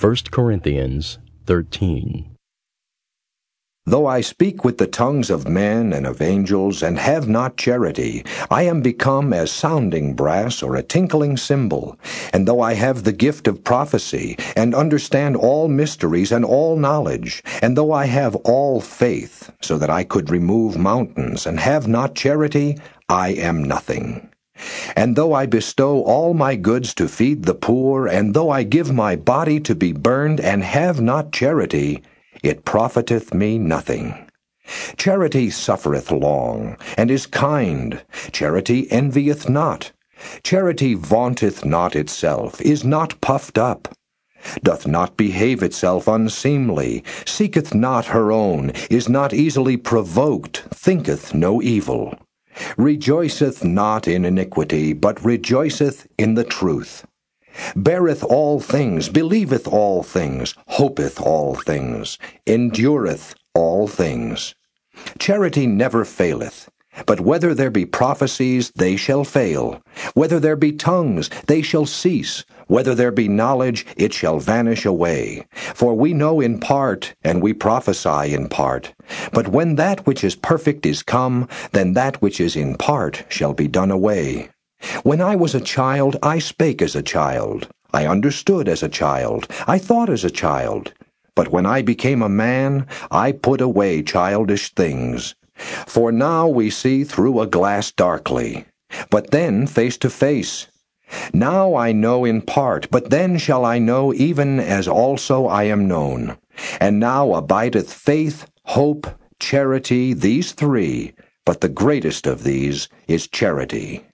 1 Corinthians 13. Though I speak with the tongues of men and of angels, and have not charity, I am become as sounding brass or a tinkling cymbal. And though I have the gift of prophecy, and understand all mysteries and all knowledge, and though I have all faith, so that I could remove mountains, and have not charity, I am nothing. And though I bestow all my goods to feed the poor, and though I give my body to be burned, and have not charity, it profiteth me nothing. Charity suffereth long, and is kind. Charity envieth not. Charity vaunteth not itself, is not puffed up, doth not behave itself unseemly, seeketh not her own, is not easily provoked, thinketh no evil, rejoiceth not in iniquity, but rejoiceth in the truth beareth all things, believeth all things, hopeth all things, endureth all things. Charity never faileth. But whether there be prophecies, they shall fail. Whether there be tongues, they shall cease. Whether there be knowledge, it shall vanish away. For we know in part, and we prophesy in part. But when that which is perfect is come, then that which is in part shall be done away. When I was a child, I spake as a child. I understood as a child. I thought as a child. But when I became a man, I put away childish things. For now we see through a glass darkly, but then face to face. Now I know in part, but then shall I know even as also I am known. And now abideth faith, hope, charity, these three, but the greatest of these is charity.